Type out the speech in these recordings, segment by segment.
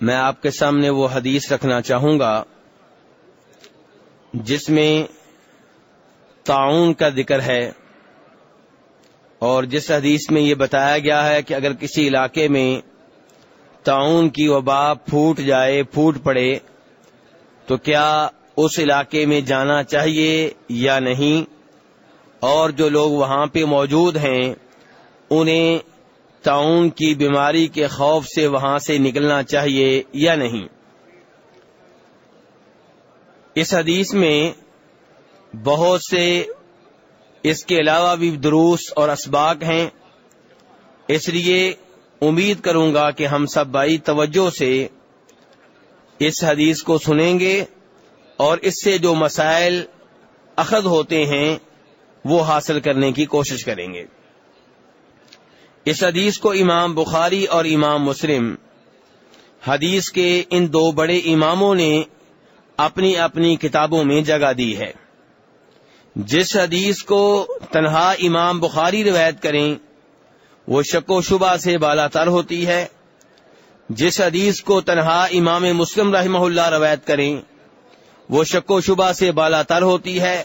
میں آپ کے سامنے وہ حدیث رکھنا چاہوں گا جس میں تعاون کا ذکر ہے اور جس حدیث میں یہ بتایا گیا ہے کہ اگر کسی علاقے میں تعاون کی وبا پھوٹ جائے، پھوٹ پڑے، تو کیا اس علاقے میں جانا چاہیے یا نہیں؟ اور جو لوگ وہاں پہ موجود ہیں، انہیں تعاون کی بیماری کے خوف سے وہاں سے نکلنا چاہیے یا نہیں؟ اس حدیث میں بہت سے اس کے علاوہ بھی دروس اور اسباق ہیں۔ اس لیے امید کروں گا کہ ہم سب بائی توجہ سے اس حدیث کو سنیں گے اور اس سے جو مسائل اخذ ہوتے ہیں وہ حاصل کرنے کی کوشش کریں گے۔ اس حدیث کو امام بخاری اور امام مسلم حدیث کے ان دو بڑے اماموں نے اپنی اپنی کتابوں میں جگہ دی ہے۔ جس حدیث کو تنہا امام بخاری روایت کریں، وہ شک و شبہ سے بالا تر ہوتی ہے۔ جس حدیث کو تنہا امام مسلم رحمہ اللہ روایت کریں، وہ شک و شبہ سے بالا تر ہوتی ہے۔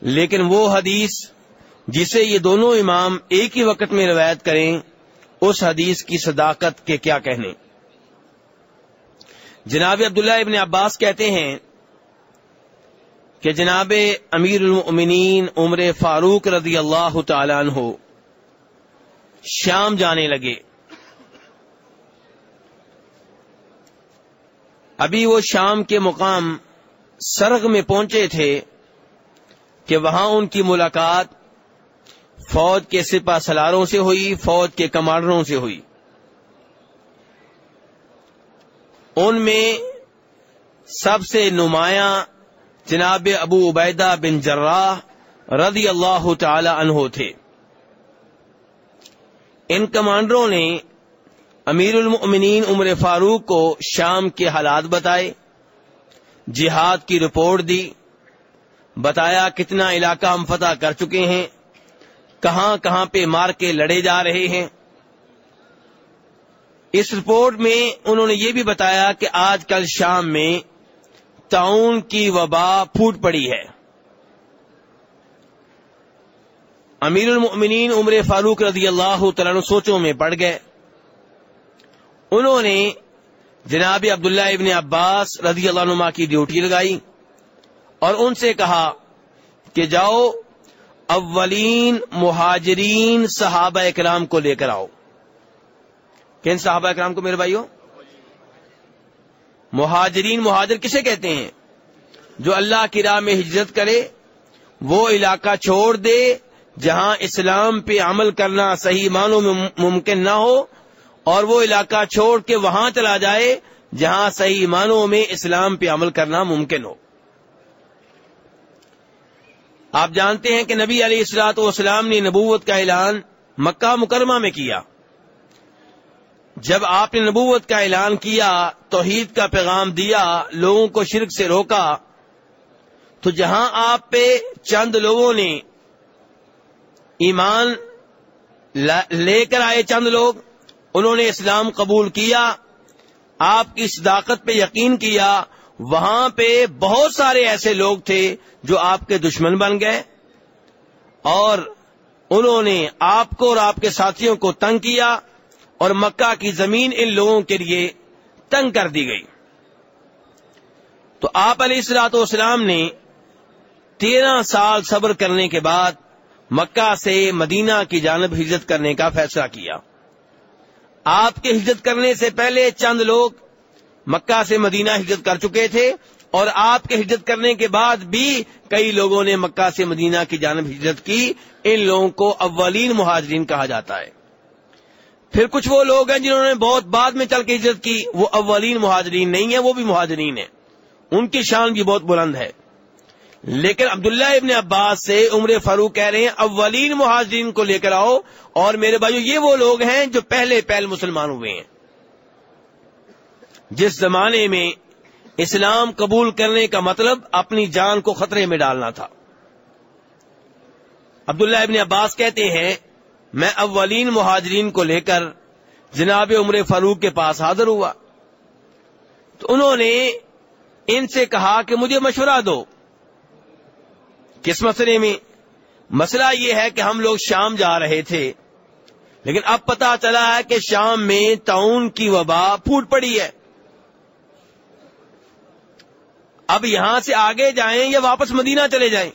لیکن وہ حدیث جسے یہ دونوں امام ایک ہی وقت میں روایت کریں، اس حدیث کی صداقت کے کیا کہنے؟ جناب عبداللہ ابن عباس کہتے ہیں کہ جناب امیر المؤمنین عمر فاروق رضی اللہ تعالی عنہ شام جانے لگے۔ ابھی وہ شام کے مقام سرغ میں پہنچے تھے کہ وہاں ان کی ملاقات فوج کے سپا سلاروں سے ہوئی، فوج کے کمانڈروں سے ہوئی۔ ان میں سب سے نمایاں جناب ابو عبیدہ بن جراح رضی اللہ تعالی عنہ تھے۔ ان کمانڈروں نے امیر المؤمنین عمر فاروق کو شام کے حالات بتائے، جہاد کی رپورٹ دی، بتایا کتنا علاقہ ہم فتح کر چکے ہیں۔ کہاں کہاں پہ مار کے لڑے جا رہے ہیں۔ اس رپورٹ میں انہوں نے یہ بھی بتایا کہ آج کل شام میں تعاون کی وبا پھوٹ پڑی ہے۔ امیر المؤمنین عمر فاروق رضی اللہ تعالیٰ سوچوں میں پڑ گئے۔ انہوں نے جناب عبداللہ ابن عباس رضی اللہ عنہ کی ڈیوٹی لگائی اور ان سے کہا کہ جاؤ اولین مہاجرین صحابہ اکرام کو لے کر آؤ۔ کن صحابہ اکرام کو میرے بھائیوں مہاجرین، مہاجر کسے کہتے ہیں؟ جو اللہ کی راہ میں ہجرت کرے، وہ علاقہ چھوڑ دے، جہاں اسلام پہ عمل کرنا صحیح معنوں میں ممکن نہ ہو، اور وہ علاقہ چھوڑ کے وہاں چلا جائے، جہاں صحیح معنوں میں اسلام پہ عمل کرنا ممکن ہو۔ آپ جانتے ہیں کہ نبی علیہ السلاط والسلام نے نبوت کا اعلان مکہ مکرمہ میں کیا۔ جب آپ نے نبوت کا اعلان کیا، توحید کا پیغام دیا، لوگوں کو شرک سے روکا، تو جہاں آپ پہ چند لوگوں نے ایمان لے کر آئے چند لوگ، انہوں نے اسلام قبول کیا، آپ کی صداقت پہ یقین کیا وہاں پہ بہت سارے ایسے لوگ تھے جو آپ کے دشمن بن گئے اور انہوں نے آپ کو اور آپ کے ساتھیوں کو تنگ کیا اور مکہ کی زمین ان لوگوں کے لیے تنگ کر دی گئی۔ تو آپ علیہ السلاط والسلام نے تیرہ سال صبر کرنے کے بعد مکہ سے مدینہ کی جانب ہجرت کرنے کا فیصلہ کیا۔ آپ کے ہجرت کرنے سے پہلے چند لوگ مکہ سے مدینہ ہجرت کر چکے تھے اور آپ کے ہجرت کرنے کے بعد بھی کئی لوگوں نے مکہ سے مدینہ کی جانب ہجرت کی۔ ان لوگوں کو اولین مہاجرین کہا جاتا ہے۔ پھر کچھ وہ لوگ ہیں جنہوں نے بہت بعد میں چل کے ہجرت کی۔ وہ اولین مہاجرین نہیں ہیں، وہ بھی مہاجرین ہیں۔ ان کی شان بھی بہت بلند ہے۔ لیکن عبداللہ ابن عباس سے عمر فاروق کہہ رہے ہیں، اولین مہاجرین کو لے کر آؤ۔ اور میرے بھائیو، یہ وہ لوگ ہیں جو پہلے پہل مسلمان ہوئے ہیں۔ جس زمانے میں اسلام قبول کرنے کا مطلب اپنی جان کو خطرے میں ڈالنا تھا۔ عبداللہ ابن عباس کہتے ہیں، میں اولین مہاجرین کو لے کر جناب عمر فاروق کے پاس حاضر ہوا۔ تو انہوں نے ان سے کہا کہ مجھے مشورہ دو۔ کس مسئلے میں؟ مسئلہ یہ ہے کہ ہم لوگ شام جا رہے تھے، لیکن اب پتا چلا ہے کہ شام میں تعاون کی وبا پھوٹ پڑی ہے۔ اب یہاں سے آگے جائیں یا واپس مدینہ چلے جائیں؟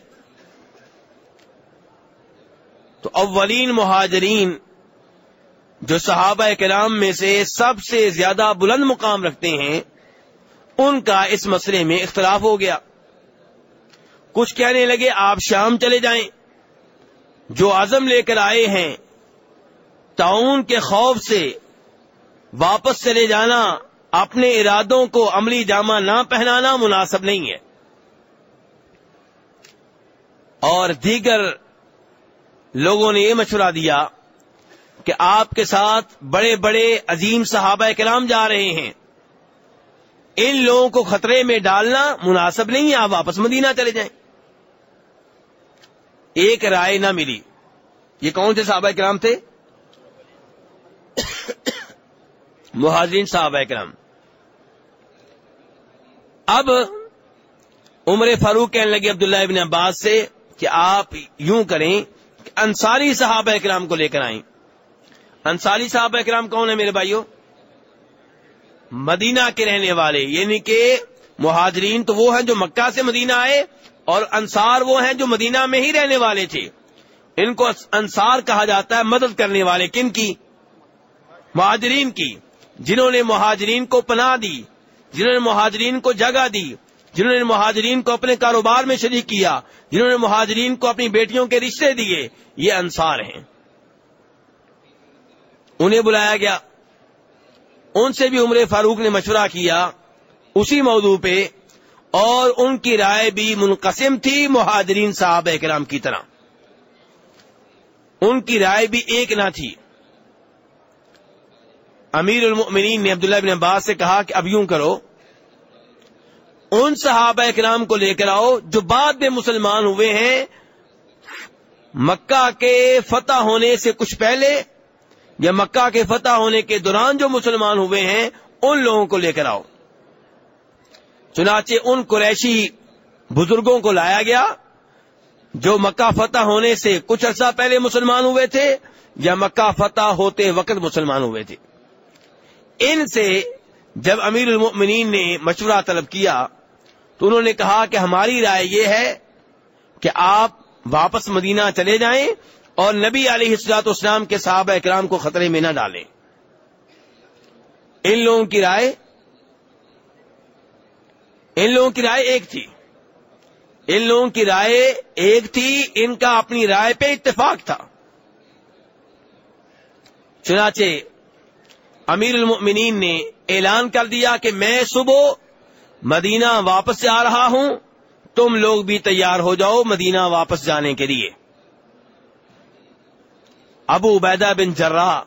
تو اولین مہاجرین جو صحابہ کرام میں سے سب سے زیادہ بلند مقام رکھتے ہیں، ان کا اس مسئلے میں اختلاف ہو گیا۔ کچھ کہنے لگے آپ شام چلے جائیں، جو عزم لے کر آئے ہیں تعاون کے خوف سے واپس چلے جانا اپنے ارادوں کو عملی جامہ نہ پہنانا مناسب نہیں ہے۔ اور دیگر لوگوں نے یہ مشورہ دیا کہ آپ کے ساتھ بڑے بڑے عظیم صحابہ کلام جا رہے ہیں۔ ان لوگوں کو خطرے میں ڈالنا مناسب نہیں ہے، آپ واپس مدینہ چلے جائیں۔ ایک رائے نہ ملی۔ یہ کون سے صحابہ کرام تھے؟ مہاجرین صحابہ کرام۔ اب عمر فاروق کہنے لگے عبداللہ ابن عباس سے کہ آپ یوں کریں کہ انصاری صحابہ اکرام کو لے کر آئیں۔ انصاری صحابہ اکرام کون ہے میرے بھائیوں مدینہ کے رہنے والے یعنی کہ مہاجرین تو وہ ہیں جو مکہ سے مدینہ آئے اور انصار وہ ہیں جو مدینہ میں ہی رہنے والے تھے۔ ان کو انصار کہا جاتا ہے مدد کرنے والے، کن کی؟ مہاجرین کی، جنہوں نے مہاجرین کو پناہ دی۔ جنہوں نے مہاجرین کو جگہ دی، جنہوں نے مہاجرین کو اپنے کاروبار میں شریک کیا، جنہوں نے مہاجرین کو اپنی بیٹیوں کے رشتے دیے، یہ انصار ہیں۔ انہیں بلایا گیا۔ ان سے بھی عمر فاروق نے مشورہ کیا اسی موضوع پہ، اور ان کی رائے بھی منقسم تھی مہاجرین صاحب اکرام کی طرح۔ ان کی رائے بھی ایک نہ تھی۔ امیر المؤمنین نے عبداللہ بن عباس سے کہا کہ اب یوں کرو، ان صحابہ اکرام کو لے کر آؤ جو بعد میں مسلمان ہوئے ہیں، مکہ کے فتح ہونے سے کچھ پہلے یا مکہ کے فتح ہونے کے دوران جو مسلمان ہوئے ہیں، ان لوگوں کو لے کر آؤ۔ چنانچہ ان قریشی بزرگوں کو لایا گیا، جو مکہ فتح ہونے سے کچھ عرصہ پہلے مسلمان ہوئے تھے یا مکہ فتح ہوتے وقت مسلمان ہوئے تھے۔ ان سے جب امیر المؤمنین نے مشورہ طلب کیا تو انہوں نے کہا کہ ہماری رائے یہ ہے کہ آپ واپس مدینہ چلے جائیں اور نبی علیہ السلاط اسلام کے صحابہ اکرام کو خطرے میں نہ ڈالیں۔ ان لوگوں کی رائے، ان لوگوں کی رائے ایک تھی۔ ان لوگوں کی رائے ایک تھی، ان کا اپنی رائے پہ اتفاق تھا۔ چنانچہ امیر المؤمنین نے اعلان کر دیا کہ میں صبح مدینہ واپس سے آ رہا ہوں۔ تم لوگ بھی تیار ہو جاؤ مدینہ واپس جانے کے لیے۔ ابو عبیدہ بن جرا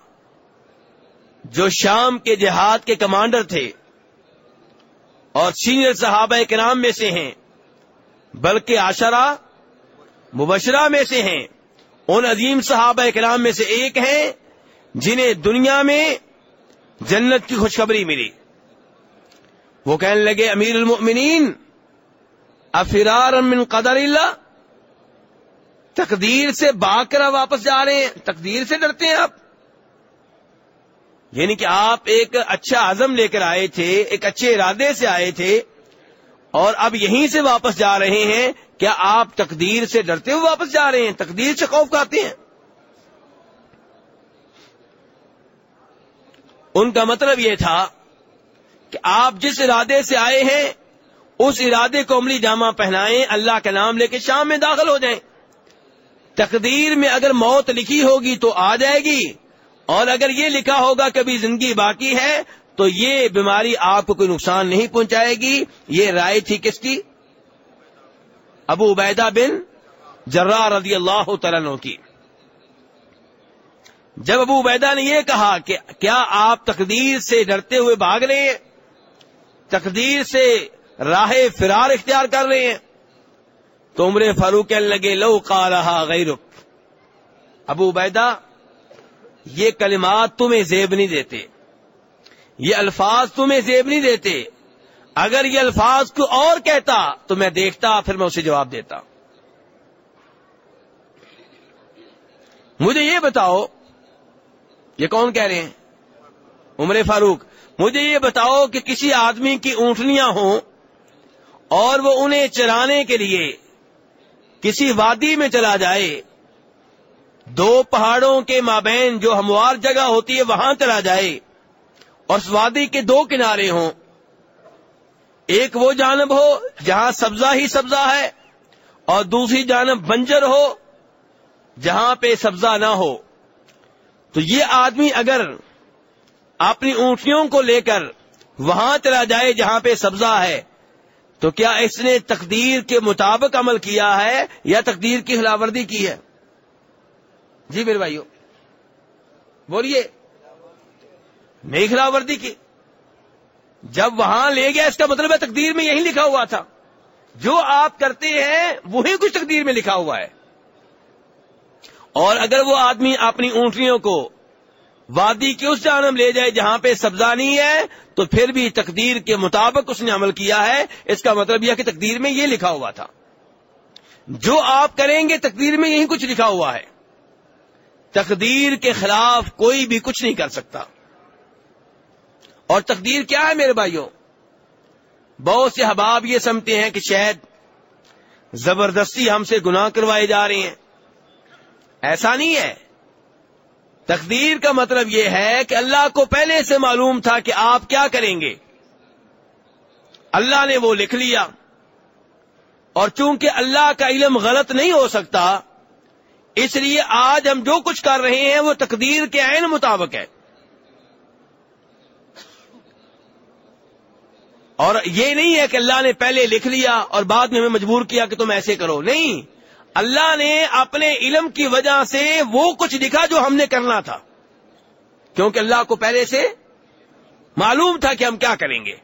جو شام کے جہاد کے کمانڈر تھے اور سینئر صحابہ کے نام میں سے ہیں، بلکہ آشرا مبشرہ میں سے ہیں، ان عظیم صحابہ کرام میں سے ایک ہیں جنہیں دنیا میں جنت کی خوشخبری ملی۔ وہ کہنے لگے، امیر المؤمنین افرار من قدر اللہ؟ تقدیر سے باقرا واپس جا رہے ہیں۔ تقدیر سے ڈرتے ہیں آپ۔ یعنی کہ آپ ایک اچھا عزم لے کر آئے تھے، ایک اچھے ارادے سے آئے تھے، اور اب یہیں سے واپس جا رہے ہیں۔ کیا آپ تقدیر سے ڈرتے ہوئے واپس جا رہے ہیں؟ تقدیر سے خوف کھاتے ہیں۔ ان کا مطلب یہ تھا کہ آپ جس ارادے سے آئے ہیں، اس ارادے کو عملی جامع پہنائیں، اللہ کا نام لے کے شام میں داخل ہو جائیں۔ تقدیر میں اگر موت لکھی ہوگی تو آ جائے گی۔ اور اگر یہ لکھا ہوگا کبھی زندگی باقی ہے، تو یہ بیماری آپ کو کوئی نقصان نہیں پہنچائے گی۔ یہ رائے تھی کس کی؟ ابو عبیدہ بن جرا رضی اللہ تعالیٰ کی۔ جب ابو عبیدہ نے یہ کہا کہ کیا آپ تقدیر سے ڈرتے ہوئے بھاگ رہے ہیں؟ تقدیر سے راہ فرار اختیار کر رہے ہیں؟ تو عمر فاروق لگے، لو کا رہا غیر ابو عبیدہ، یہ کلمات تمہیں زیب نہیں دیتے۔ یہ الفاظ تمہیں زیب نہیں دیتے۔ اگر یہ الفاظ کو اور کہتا تو میں دیکھتا، پھر میں اسے جواب دیتا۔ مجھے یہ بتاؤ یہ کون کہہ رہے ہیں؟ عمر فاروق، مجھے یہ بتاؤ کہ کسی آدمی کی اونٹنیاں ہوں اور وہ انہیں چرانے کے لیے کسی وادی میں چلا جائے، دو پہاڑوں کے مابین جو ہموار جگہ ہوتی ہے وہاں چلا جائے اور اس وادی کے دو کنارے ہوں۔ ایک وہ جانب ہو جہاں سبزہ ہی سبزہ ہے اور دوسری جانب بنجر ہو جہاں پہ سبزہ نہ ہو۔ تو یہ آدمی اگر اپنی اونٹیوں کو لے کر وہاں چلا جائے جہاں پہ سبزہ ہے، تو کیا اس نے تقدیر کے مطابق عمل کیا ہے یا تقدیر کی خلاورزی کی ہے؟ جی میرے بھائیو، بولیے نہیں خلاوردی کی۔ جب وہاں لے گیا، اس کا مطلب ہے تقدیر میں یہی لکھا ہوا تھا۔ جو آپ کرتے ہیں، وہی کچھ تقدیر میں لکھا ہوا ہے۔ اور اگر وہ آدمی اپنی اونٹنیوں کو وادی کی اس جانب لے جائے جہاں پہ سبزہ نہیں ہے، تو پھر بھی تقدیر کے مطابق اس نے عمل کیا ہے۔ اس کا مطلب یہ کہ تقدیر میں یہ لکھا ہوا تھا۔ جو آپ کریں گے، تقدیر میں یہی کچھ لکھا ہوا ہے۔ تقدیر کے خلاف کوئی بھی کچھ نہیں کر سکتا۔ اور تقدیر کیا ہے میرے بھائیوں؟ بہت سے حباب یہ سمجھتے ہیں کہ شاید زبردستی ہم سے گناہ کروائے جا رہے ہیں۔ ایسا نہیں ہے۔ تقدیر کا مطلب یہ ہے کہ اللہ کو پہلے سے معلوم تھا کہ آپ کیا کریں گے۔ اللہ نے وہ لکھ لیا۔ اور چونکہ اللہ کا علم غلط نہیں ہو سکتا، اس لیے آج ہم جو کچھ کر رہے ہیں وہ تقدیر کے عین مطابق ہے۔ اور یہ نہیں ہے کہ اللہ نے پہلے لکھ لیا اور بعد میں ہمیں مجبور کیا کہ تم ایسے کرو۔ نہیں۔ اللہ نے اپنے علم کی وجہ سے وہ کچھ لکھا جو ہم نے کرنا تھا۔ کیونکہ اللہ کو پہلے سے معلوم تھا کہ ہم کیا کریں گے۔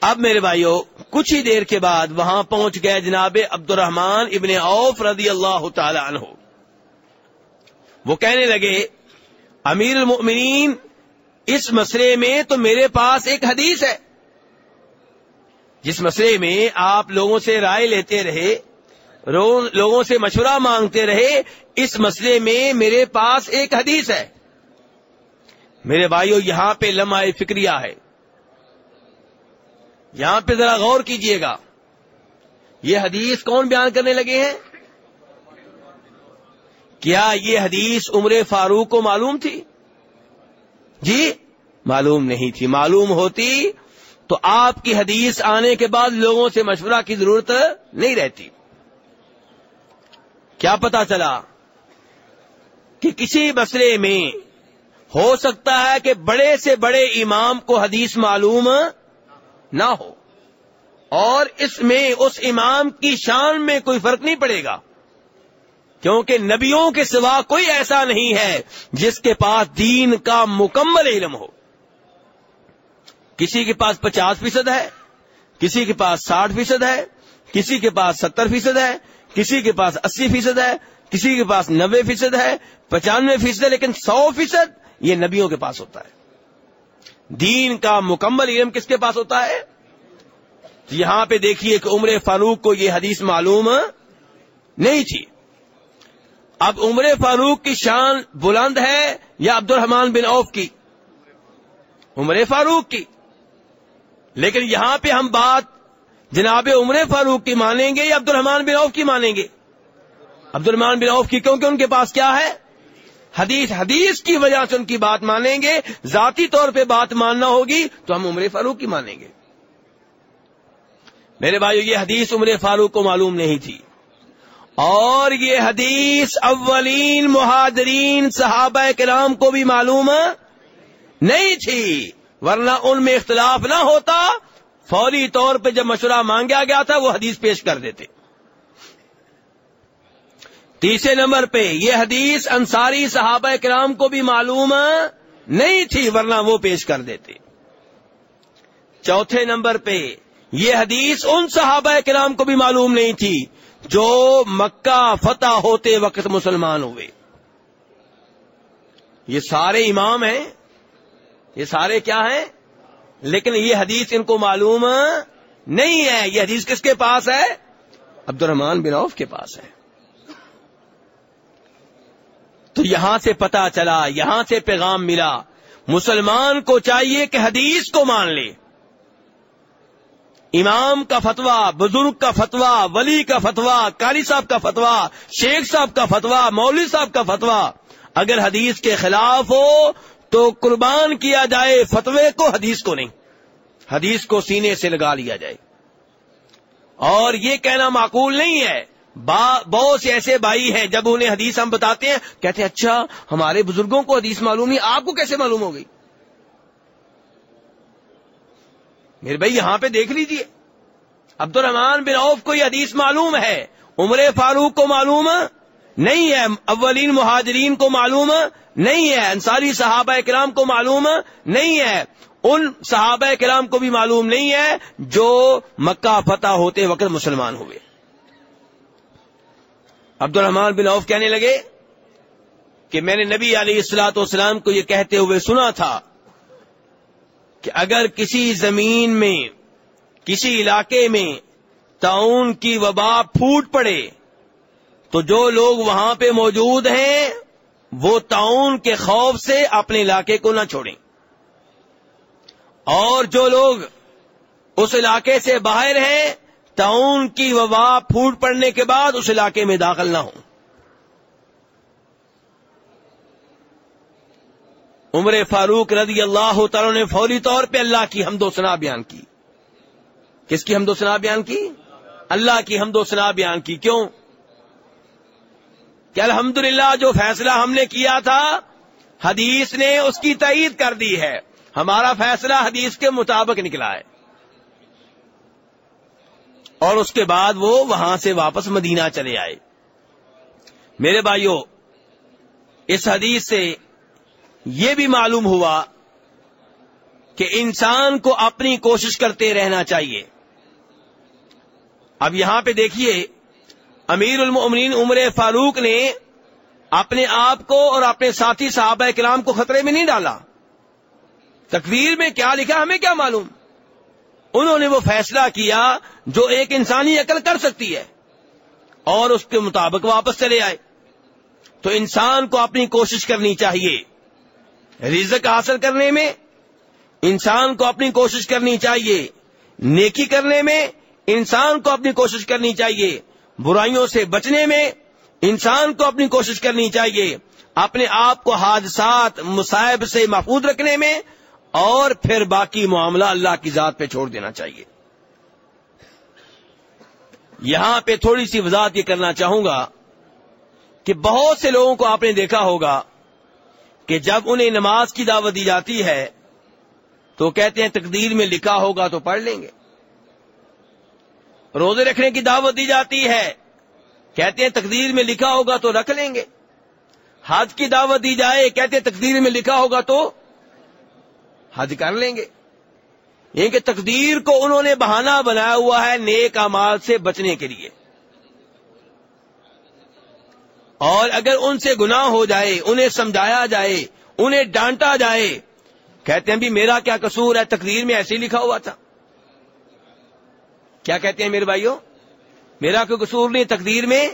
اب میرے بھائیوں کچھ ہی دیر کے بعد وہاں پہنچ گئے جناب عبد الرحمان ابن اوف رضی اللہ تعالی عنہ۔ وہ کہنے لگے، امیر المؤمنین، اس مسئلے میں تو میرے پاس ایک حدیث ہے۔ جس مسئلے میں آپ لوگوں سے رائے لیتے رہے لوگوں سے مشورہ مانگتے رہے، اس مسئلے میں میرے پاس ایک حدیث ہے۔ میرے بھائیو، یہاں پہ لمحہ فکریہ ہے۔ یہاں پہ ذرا غور کیجیے گا۔ یہ حدیث کون بیان کرنے لگے ہیں؟ کیا یہ حدیث عمر فاروق کو معلوم تھی؟ جی معلوم نہیں تھی۔ معلوم ہوتی تو آپ کی حدیث آنے کے بعد لوگوں سے مشورہ کی ضرورت نہیں رہتی۔ کیا پتا چلا کہ کسی مسئلے میں ہو سکتا ہے کہ بڑے سے بڑے امام کو حدیث معلوم نہ ہو اور اس میں اس امام کی شان میں کوئی فرق نہیں پڑے گا۔ کیونکہ نبیوں کے سوا کوئی ایسا نہیں ہے جس کے پاس دین کا مکمل علم ہو۔ کسی کے پاس پچاس فیصد ہے، کسی کے پاس ساٹھ فیصد ہے، کسی کے پاس ستر فیصد ہے، کسی کے پاس اسی فیصد ہے، کسی کے پاس نبے فیصد ہے، پچانوے فیصد ہے، لیکن سو فیصد یہ نبیوں کے پاس ہوتا ہے۔ دین کا مکمل علم کس کے پاس ہوتا ہے؟ یہاں پہ دیکھیے کہ عمر فاروق کو یہ حدیث معلوم نہیں تھی۔ اب عمر فاروق کی شان بلند ہے یا عبد الرحمان بن اوف کی؟ عمر فاروق کی۔ لیکن یہاں پہ ہم بات جناب عمر فاروق کی مانیں گے یا عبد الرحمان بن عوف کی مانیں گے؟ عبد الرحمان بن عوف کی کیونکہ ان کے پاس کیا ہے؟ حدیث حدیث کی وجہ سے ان کی بات مانیں گے، ذاتی طور پہ بات ماننا ہوگی تو ہم عمر فاروق کی مانیں گے۔ میرے بھائیو، یہ حدیث عمر فاروق کو معلوم نہیں تھی۔ اور یہ حدیث اولین مہاجرین صحابہ کرام کو بھی معلوم نہیں تھی۔ ورنہ ان میں اختلاف نہ ہوتا۔ فوری طور پہ جب مشورہ مانگا گیا تھا، وہ حدیث پیش کر دیتے۔ تیسرے نمبر پہ، یہ حدیث انصاری صحابہ کرام کو بھی معلوم نہیں تھی، ورنہ وہ پیش کر دیتے۔ چوتھے نمبر پہ، یہ حدیث ان صحابہ کرام کو بھی معلوم نہیں تھی جو مکہ فتح ہوتے وقت مسلمان ہوئے۔ یہ سارے امام ہیں۔ یہ سارے کیا ہیں؟ لیکن یہ حدیث ان کو معلوم نہیں ہے۔ یہ حدیث کس کے پاس ہے؟ عبد الرحمان بن عوف کے پاس ہے۔ تو یہاں سے پتا چلا، یہاں سے پیغام ملا۔ مسلمان کو چاہیے کہ حدیث کو مان لے۔ امام کا فتوا بزرگ کا فتوا ولی کا فتوا کاری صاحب کا فتوا شیخ صاحب کا فتوا مولوی صاحب کا فتوا اگر حدیث کے خلاف ہو تو قربان کیا جائے فتوے کو حدیث کو نہیں۔ حدیث کو سینے سے لگا لیا جائے۔ اور یہ کہنا معقول نہیں ہے۔ بہت سے ایسے بھائی ہیں جب انہیں حدیث ہم بتاتے ہیں، کہتے ہیں اچھا ہمارے بزرگوں کو حدیث معلوم نہیں، آپ کو کیسے معلوم ہو گئی؟ میرے بھائی، یہاں پہ دیکھ لیجیے۔ عبد الرحمان بن عوف کو یہ حدیث معلوم ہے، عمر فاروق کو معلوم نہیں ہے، اولین مہاجرین کو معلوم نہیں ہے، انصاری صحابہ کرام کو معلوم نہیں ہے۔ ان صحابہ کرام کو بھی معلوم نہیں ہے جو مکہ فتح ہوتے وقت مسلمان ہوئے۔ عبد الرحمان بن عوف کہنے لگے کہ میں نے نبی علیہ السلاۃ والسلام کو یہ کہتے ہوئے سنا تھا کہ اگر کسی زمین میں، کسی علاقے میں تعاون کی وبا پھوٹ پڑے تو جو لوگ وہاں پہ موجود ہیں، وہ تعاون کے خوف سے اپنے علاقے کو نہ چھوڑیں۔ اور جو لوگ اس علاقے سے باہر ہیں، تعاون کی وبا پھوٹ پڑنے کے بعد اس علاقے میں داخل نہ ہوں۔ عمر فاروق رضی اللہ تعالی نے فوری طور پہ اللہ کی حمد و سنا بیان کی۔ کس کی حمد و سنا بیان کی؟ اللہ کی حمد و سنا بیان کی۔ کیوں؟ کہ الحمدللہ جو فیصلہ ہم نے کیا تھا، حدیث نے اس کی تعید کر دی ہے۔ ہمارا فیصلہ حدیث کے مطابق نکلا ہے۔ اور اس کے بعد وہ وہاں سے واپس مدینہ چلے آئے۔ میرے بھائیوں اس حدیث سے یہ بھی معلوم ہوا کہ انسان کو اپنی کوشش کرتے رہنا چاہیے۔ اب یہاں پہ دیکھیے امیر المؤمنین عمر فاروق نے اپنے آپ کو اور اپنے ساتھی صحابہ کلام کو خطرے میں نہیں ڈالا۔ تقویر میں کیا لکھا ہمیں کیا معلوم؟ انہوں نے وہ فیصلہ کیا جو ایک انسانی عقل کر سکتی ہے اور اس کے مطابق واپس چلے آئے۔ تو انسان کو اپنی کوشش کرنی چاہیے۔ رزق حاصل کرنے میں، انسان کو اپنی کوشش کرنی چاہیے۔ نیکی کرنے میں، انسان کو اپنی کوشش کرنی چاہیے۔ برائیوں سے بچنے میں انسان کو اپنی کوشش کرنی چاہیے، اپنے آپ کو حادثات، مصائب سے محفوظ رکھنے میں اور پھر باقی معاملہ اللہ کی ذات پہ چھوڑ دینا چاہیے۔ یہاں پہ تھوڑی سی وضاحت یہ کرنا چاہوں گا کہ بہت سے لوگوں کو آپ نے دیکھا ہوگا کہ جب انہیں نماز کی دعوت دی جاتی ہے تو کہتے ہیں تقدیر میں لکھا ہوگا تو پڑھ لیں گے۔ روزے رکھنے کی دعوت دی جاتی ہے۔ کہتے ہیں تقدیر میں لکھا ہوگا تو رکھ لیں گے۔ حج کی دعوت دی جائے، کہتے ہیں تقدیر میں لکھا ہوگا تو حج کر لیں گے۔ یہ کہ تقدیر کو انہوں نے بہانہ بنایا ہوا ہے نیک امال سے بچنے کے لیے۔ اور اگر ان سے گناہ ہو جائے، انہیں سمجھایا جائے، انہیں ڈانٹا جائے، کہتے ہیں بھی میرا کیا قصور ہے، تقدیر میں ایسے ہی لکھا ہوا تھا۔ کیا کہتے ہیں میرے بھائیوں میرا کوئی قصور نہیں، تقدیر میں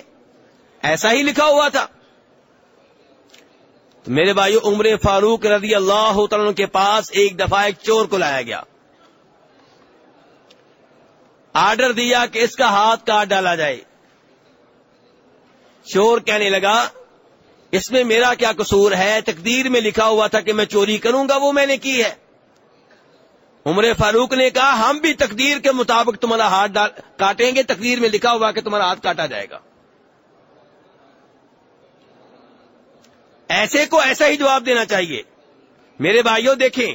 ایسا ہی لکھا ہوا تھا۔ تو میرے بھائی عمر فاروق رضی اللہ تعالیٰ کے پاس ایک دفعہ ایک چور کو لایا گیا۔ آرڈر دیا کہ اس کا ہاتھ کاٹ ڈالا جائے۔ چور کہنے لگا، اس میں میرا کیا قصور ہے؟ تقدیر میں لکھا ہوا تھا کہ میں چوری کروں گا، وہ میں نے کی ہے۔ عمر فاروق نے کہا، ہم بھی تقدیر کے مطابق تمہارا ہاتھ کاٹیں گے، تقدیر میں لکھا ہوا کہ تمہارا ہاتھ کاٹا جائے گا۔ ایسے کو ایسا ہی جواب دینا چاہیے۔ میرے بھائیوں، دیکھیں،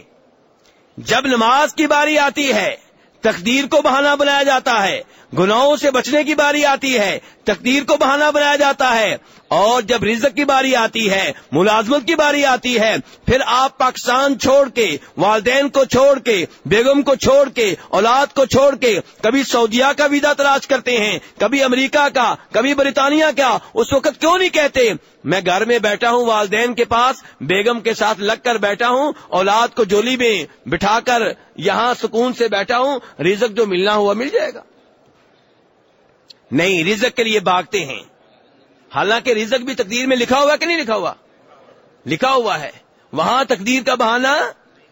جب نماز کی باری آتی ہے، تقدیر کو بہانہ بنایا جاتا ہے۔ گناہوں سے بچنے کی باری آتی ہے، تقدیر کو بہانہ بنایا جاتا ہے۔ اور جب رزق کی باری آتی ہے، ملازمت کی باری آتی ہے، پھر آپ پاکستان چھوڑ کے، والدین کو چھوڑ کے، بیگم کو چھوڑ کے، اولاد کو چھوڑ کے، کبھی سعودیہ کا ویزا تلاش کرتے ہیں، کبھی امریکہ کا، کبھی برطانیہ کا، اس وقت کیوں نہیں کہتے؟ میں گھر میں بیٹھا ہوں والدین کے پاس، بیگم کے ساتھ لگ کر بیٹھا ہوں، اولاد کو جولی میں بٹھا کر یہاں سکون سے بیٹھا ہوں، رزق جو ملنا ہوا مل جائے گا۔ نہیں، رزق کے لیے باغتے ہیں۔ حالانکہ رزق بھی تقدیر میں لکھا ہوا کہ نہیں لکھا ہوا؟ لکھا ہوا ہے۔ وہاں تقدیر کا بہانہ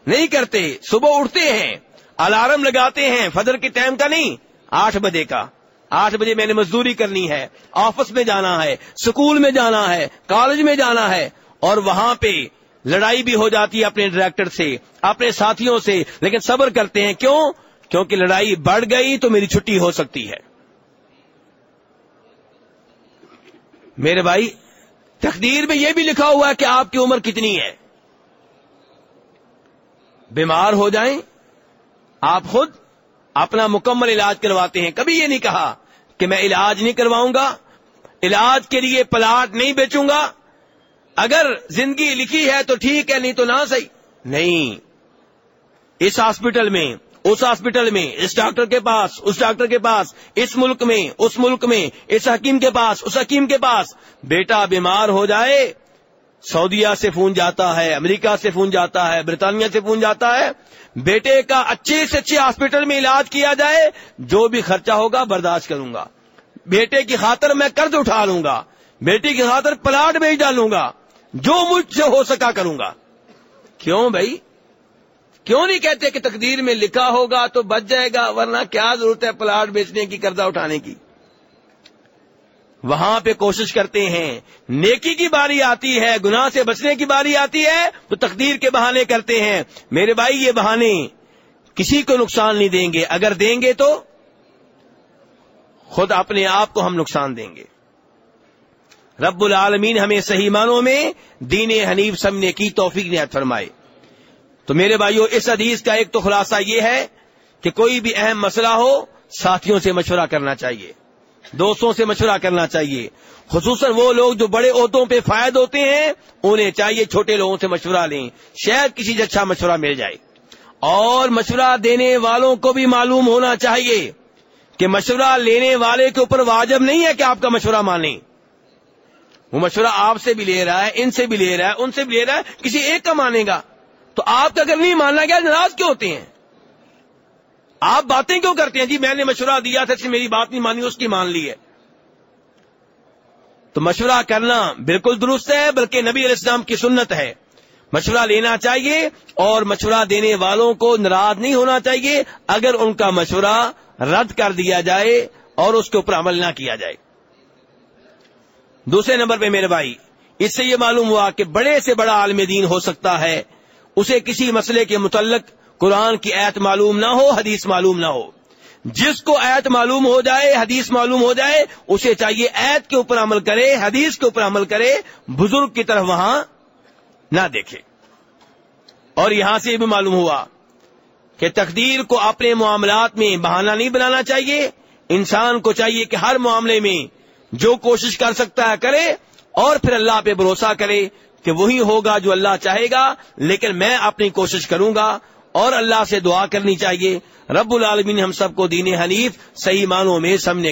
نہیں کرتے، صبح اٹھتے ہیں، الارم لگاتے ہیں، فجر کے ٹائم کا نہیں، آٹھ بجے کا۔ آٹھ بجے میں نے مزدوری کرنی ہے، آفس میں جانا ہے اسکول میں جانا ہے، کالج میں جانا ہے۔ اور وہاں پہ لڑائی بھی ہو جاتی ہے اپنے ڈائریکٹر سے، اپنے ساتھیوں سے، لیکن صبر کرتے ہیں۔ کیوں؟ کیونکہ لڑائی بڑھ گئی تو میری چھٹی ہو سکتی ہے۔ میرے بھائی، تقدیر میں یہ بھی لکھا ہوا ہے کہ آپ کی عمر کتنی ہے؟ بیمار ہو جائیں، آپ خود اپنا مکمل علاج کرواتے ہیں۔ کبھی یہ نہیں کہا کہ میں علاج نہیں کرواؤں گا، علاج کے لیے پلاٹ نہیں بیچوں گا۔ اگر زندگی لکھی ہے تو ٹھیک ہے، نہیں تو نہ صحیح۔ نہیں۔ اس ہاسپٹل میں اس ہاسپٹل میں، اس ڈاکٹر کے پاس، اس ڈاکٹر کے پاس، اس ملک میں، اس ملک میں، اس حکیم کے پاس، اس حکیم کے پاس۔ بیٹا بیمار ہو جائے، سعودیہ سے فون جاتا ہے، امریکہ سے فون جاتا ہے، برطانیہ سے فون جاتا ہے۔ بیٹے کا اچھے سے اچھے ہاسپٹل میں علاج کیا جائے، جو بھی خرچہ ہوگا برداشت کروں گا۔ بیٹے کی خاطر میں قرض اٹھا لوں گا بیٹی کی خاطر پلاٹ بیچ ڈالوں گا، جو مجھ سے ہو سکا کروں گا۔ کیوں بھائی؟ کیوں نہیں کہتے کہ تقدیر میں لکھا ہوگا تو بچ جائے گا، ورنہ کیا ضرورت ہے پلاٹ بیچنے کی، قرضہ اٹھانے کی؟ وہاں پہ کوشش کرتے ہیں، نیکی کی باری آتی ہے، گناہ سے بچنے کی باری آتی ہے، تو تقدیر کے بہانے کرتے ہیں۔ میرے بھائی، یہ بہانے کسی کو نقصان نہیں دیں گے۔ اگر دیں گے تو خود اپنے آپ کو ہم نقصان دیں گے۔ رب العالمین ہمیں صحیح معنوں میں دین حنیف سمنے کی توفیق نے فرمائے۔ تو میرے بھائیو، اس حدیث کا ایک تو خلاصہ یہ ہے کہ کوئی بھی اہم مسئلہ ہو، ساتھیوں سے مشورہ کرنا چاہیے، دوستوں سے مشورہ کرنا چاہیے۔ خصوصاً وہ لوگ جو بڑے عہدوں پہ فائد ہوتے ہیں، انہیں چاہیے چھوٹے لوگوں سے مشورہ لیں، شاید کسی سے اچھا مشورہ مل جائے۔ اور مشورہ دینے والوں کو بھی معلوم ہونا چاہیے کہ مشورہ لینے والے کے اوپر واجب نہیں ہے کہ آپ کا مشورہ مانیں۔ وہ مشورہ آپ سے بھی لے رہا ہے، ان سے بھی لے رہا ہے، ان سے بھی لے رہا ہے، کسی ایک کا مانے گا۔ تو آپ کا اگر نہیں ماننا گیا، ناراض کیوں ہوتے ہیں؟ آپ باتیں کیوں کرتے ہیں؟ جی میں نے مشورہ دیا تھا میری بات نہیں مانی، اس کی مان لی ہے۔ تو مشورہ کرنا بالکل درست ہے، بلکہ نبی علیہ السلام کی سنت ہے۔ مشورہ لینا چاہیے اور مشورہ دینے والوں کو ناراض نہیں ہونا چاہیے۔ اگر ان کا مشورہ رد کر دیا جائے اور اس کے اوپر عمل نہ کیا جائے۔ دوسرے نمبر پہ میرے بھائی، اس سے یہ معلوم ہوا کہ بڑے سے بڑا عالم دین ہو سکتا ہے۔ اسے کسی مسئلے کے متعلق قرآن کی ایت معلوم نہ ہو، حدیث معلوم نہ ہو۔ جس کو ایت معلوم ہو جائے، حدیث معلوم ہو جائے، اسے چاہیے ایت کے اوپر عمل کرے، حدیث کے اوپر عمل کرے، بزرگ کی طرف وہاں نہ دیکھے۔ اور یہاں سے بھی معلوم ہوا کہ تقدیر کو اپنے معاملات میں بہانہ نہیں بنانا چاہیے۔ انسان کو چاہیے کہ ہر معاملے میں جو کوشش کر سکتا ہے کرے اور پھر اللہ پہ بھروسہ کرے۔ کہ وہی ہوگا جو اللہ چاہے گا، لیکن میں اپنی کوشش کروں گا اور اللہ سے دعا کرنی چاہیے۔ رب العالمین ہم سب کو دین حنیف، صحیح معنوں میں سمنے